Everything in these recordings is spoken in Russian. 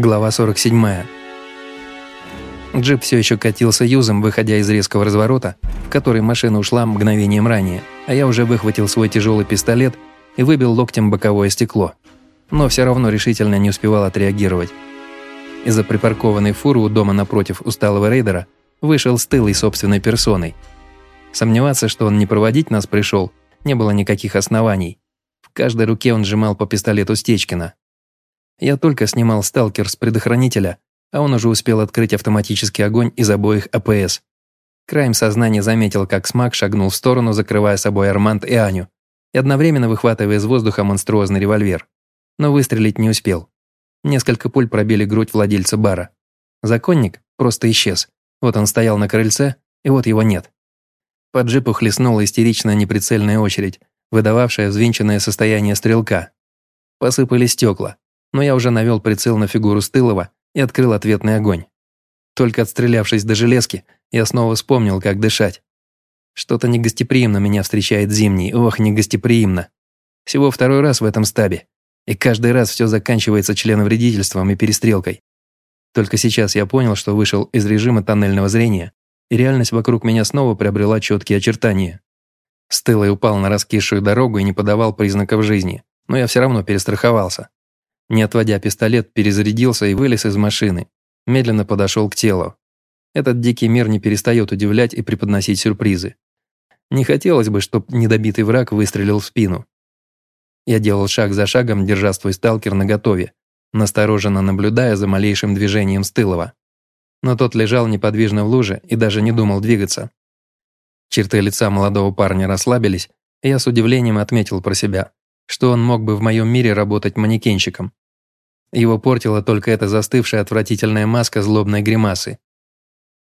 Глава 47. Джип все еще катился юзом, выходя из резкого разворота, в который машина ушла мгновением ранее, а я уже выхватил свой тяжелый пистолет и выбил локтем боковое стекло. Но все равно решительно не успевал отреагировать. Из-за припаркованной фуры у дома напротив усталого рейдера вышел стылый собственной персоной. Сомневаться, что он не проводить нас пришел, не было никаких оснований. В каждой руке он сжимал по пистолету Стечкина, я только снимал сталкер с предохранителя, а он уже успел открыть автоматический огонь из обоих АПС. Краем сознания заметил, как Смак шагнул в сторону, закрывая собой Арманд и Аню, и одновременно выхватывая из воздуха монструозный револьвер. Но выстрелить не успел. Несколько пуль пробили грудь владельца бара. Законник просто исчез. Вот он стоял на крыльце, и вот его нет. По джипу хлестнула истеричная неприцельная очередь, выдававшая взвинченное состояние стрелка. Посыпали стекла, но я уже навел прицел на фигуру Стылова и открыл ответный огонь. Только отстрелявшись до железки, я снова вспомнил, как дышать. Что-то негостеприимно меня встречает зимний, ох, негостеприимно. Всего второй раз в этом стабе, и каждый раз все заканчивается членовредительством и перестрелкой. Только сейчас я понял, что вышел из режима тоннельного зрения, и реальность вокруг меня снова приобрела четкие очертания. Стылый упал на раскисшую дорогу и не подавал признаков жизни, но я все равно перестраховался. Не отводя пистолет, перезарядился и вылез из машины. Медленно подошел к телу. Этот дикий мир не перестает удивлять и преподносить сюрпризы. Не хотелось бы, чтобы недобитый враг выстрелил в спину. Я делал шаг за шагом, держа свой сталкер наготове, настороженно наблюдая за малейшим движением Стылова. Но тот лежал неподвижно в луже и даже не думал двигаться. Черты лица молодого парня расслабились, и я с удивлением отметил про себя, что он мог бы в моем мире работать манекенщиком. Его портила только эта застывшая отвратительная маска злобной гримасы.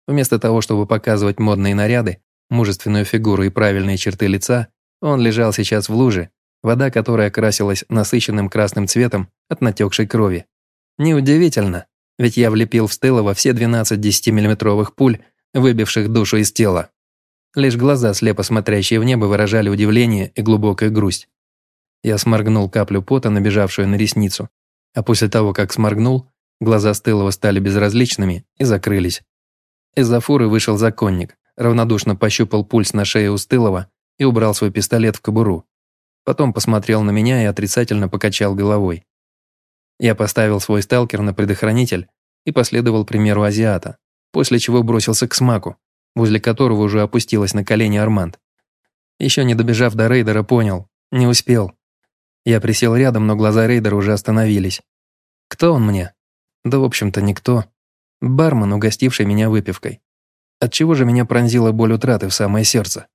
Вместо того, чтобы показывать модные наряды, мужественную фигуру и правильные черты лица, он лежал сейчас в луже, вода которой окрасилась насыщенным красным цветом от натекшей крови. Неудивительно, ведь я влепил в Стылова все 12 10-миллиметровых пуль, выбивших душу из тела. Лишь глаза, слепо смотрящие в небо, выражали удивление и глубокую грусть. Я сморгнул каплю пота, набежавшую на ресницу, а после того, как сморгнул, глаза Стылова стали безразличными и закрылись. Из-за фуры вышел законник, равнодушно пощупал пульс на шее у Стылова и убрал свой пистолет в кобуру. Потом посмотрел на меня и отрицательно покачал головой. Я поставил свой сталкер на предохранитель и последовал примеру азиата, после чего бросился к смаку, возле которого уже опустилась на колени Арманд. Еще не добежав до рейдера, понял, не успел. Я присел рядом, но глаза рейдера уже остановились. Кто он мне? Да, в общем-то, никто. Бармен, угостивший меня выпивкой. Отчего же меня пронзила боль утраты в самое сердце?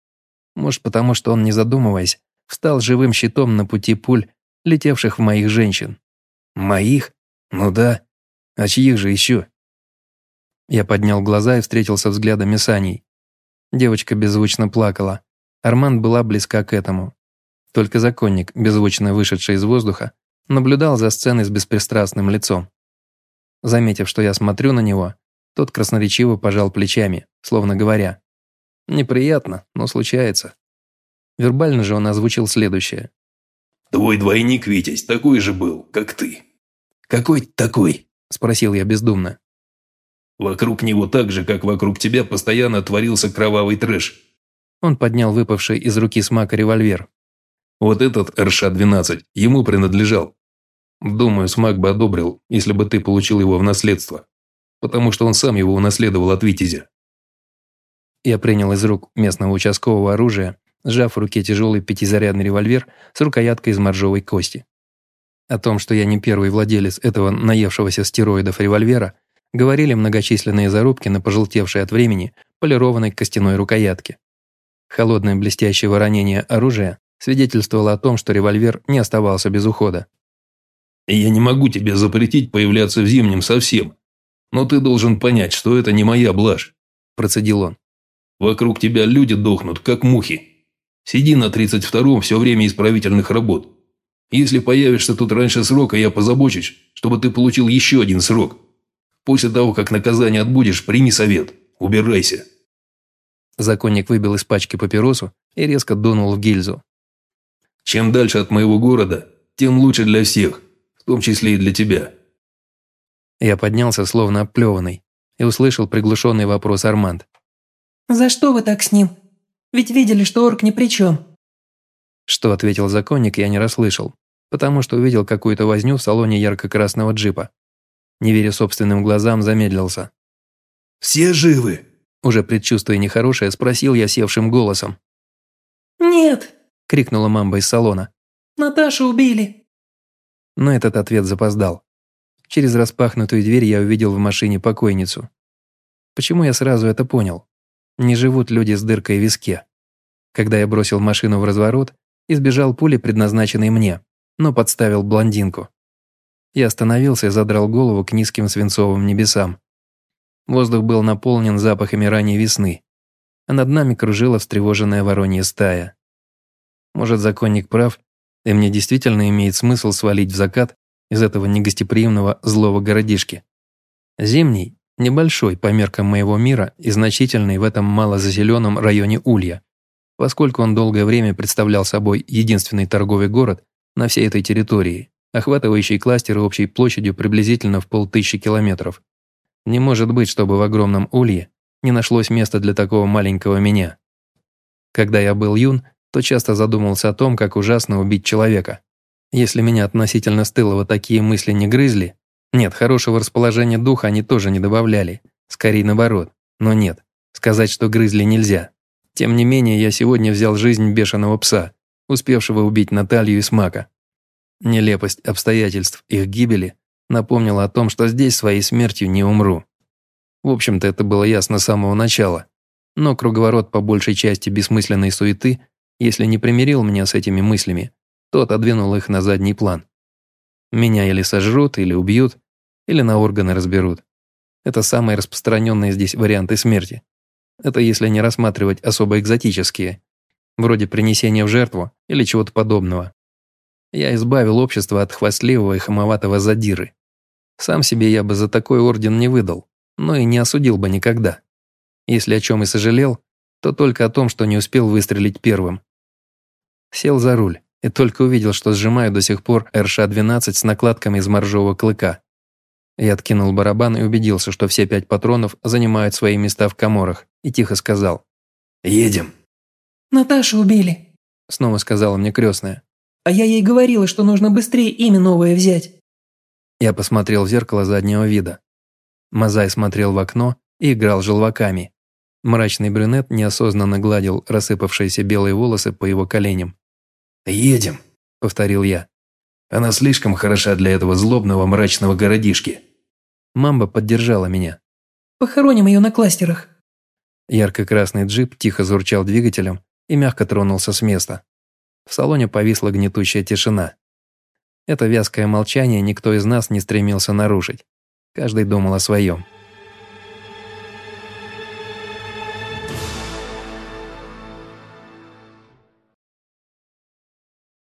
Может, потому что он, не задумываясь, встал живым щитом на пути пуль, летевших в моих женщин. Моих? Ну да. А чьих же еще? Я поднял глаза и встретился взглядом с Аней. Девочка беззвучно плакала. Арман была близка к этому. Только законник, беззвучно вышедший из воздуха, наблюдал за сценой с беспристрастным лицом. Заметив, что я смотрю на него, тот красноречиво пожал плечами, словно говоря, «Неприятно, но случается». Вербально же он озвучил следующее. «Твой двойник, Витязь, такой же был, как ты». «Какой такой?» – спросил я бездумно. «Вокруг него так же, как вокруг тебя, постоянно творился кровавый трэш». Он поднял выпавший из руки смака револьвер. Вот этот РШ-12 ему принадлежал. Думаю, Смак бы одобрил, если бы ты получил его в наследство. Потому что он сам его унаследовал от Витязя. Я принял из рук местного участкового оружия, сжав в руке тяжелый пятизарядный револьвер с рукояткой из моржовой кости. О том, что я не первый владелец этого наевшегося стероидов револьвера, говорили многочисленные зарубки на пожелтевшей от времени полированной костяной рукоятке. Холодное блестящее воронение оружия свидетельствовало о том, что револьвер не оставался без ухода. «Я не могу тебе запретить появляться в зимнем совсем, но ты должен понять, что это не моя блажь», – процедил он. «Вокруг тебя люди дохнут, как мухи. Сиди на 32-м все время исправительных работ. Если появишься тут раньше срока, я позабочусь, чтобы ты получил еще один срок. После того, как наказание отбудешь, прими совет. Убирайся». Законник выбил из пачки папиросу и резко дунул в гильзу. Чем дальше от моего города, тем лучше для всех, в том числе и для тебя. Я поднялся, словно оплеванный, и услышал приглушенный вопрос Арманд. «За что вы так с ним? Ведь видели, что орк ни при чем». Что ответил законник, я не расслышал, потому что увидел какую-то возню в салоне ярко-красного джипа. Не веря собственным глазам, замедлился. «Все живы?» Уже предчувствуя нехорошее, спросил я севшим голосом. «Нет!» – крикнула мамба из салона. «Наташу убили!» Но этот ответ запоздал. Через распахнутую дверь я увидел в машине покойницу. Почему я сразу это понял? Не живут люди с дыркой в виске. Когда я бросил машину в разворот, избежал пули, предназначенной мне, но подставил блондинку. Я остановился и задрал голову к низким свинцовым небесам. Воздух был наполнен запахами ранней весны, а над нами кружила встревоженная воронья стая. Может, законник прав, и мне действительно имеет смысл свалить в закат из этого негостеприимного злого городишки. Зимний, небольшой по меркам моего мира и значительный в этом малозаселенном районе Улья, поскольку он долгое время представлял собой единственный торговый город на всей этой территории, охватывающий кластеры общей площадью приблизительно в полтысячи километров. Не может быть, чтобы в огромном улье не нашлось места для такого маленького меня. Когда я был юн, то часто задумался о том, как ужасно убить человека. Если меня относительно стылого такие мысли не грызли, нет, хорошего расположения духа они тоже не добавляли, скорее наоборот, но нет, сказать, что грызли нельзя. Тем не менее, я сегодня взял жизнь бешеного пса, успевшего убить Наталью и Смака. Нелепость обстоятельств их гибели напомнил о том, что здесь своей смертью не умру. В общем-то, это было ясно с самого начала. Но круговорот по большей части бессмысленной суеты, если не примирил меня с этими мыслями, то отодвинул их на задний план. Меня или сожрут, или убьют, или на органы разберут. Это самые распространенные здесь варианты смерти. Это если не рассматривать особо экзотические, вроде принесения в жертву или чего-то подобного. Я избавил общество от хвастливого и хамоватого задиры. Сам себе я бы за такой орден не выдал, но и не осудил бы никогда. Если о чем и сожалел, то только о том, что не успел выстрелить первым. Сел за руль и только увидел, что сжимаю до сих пор РШ-12 с накладками из моржового клыка. Я откинул барабан и убедился, что все пять патронов занимают свои места в коморах, и тихо сказал. «Едем». «Наташу убили», — снова сказала мне крестная. А я ей говорила, что нужно быстрее имя новое взять. Я посмотрел в зеркало заднего вида. Мазай смотрел в окно и играл желваками. Мрачный брюнет неосознанно гладил рассыпавшиеся белые волосы по его коленям. «Едем», — повторил я. «Она слишком хороша для этого злобного мрачного городишки». Мамба поддержала меня. «Похороним ее на кластерах». Ярко-красный джип тихо зурчал двигателем и мягко тронулся с места. В салоне повисла гнетущая тишина. Это вязкое молчание никто из нас не стремился нарушить. Каждый думал о своем.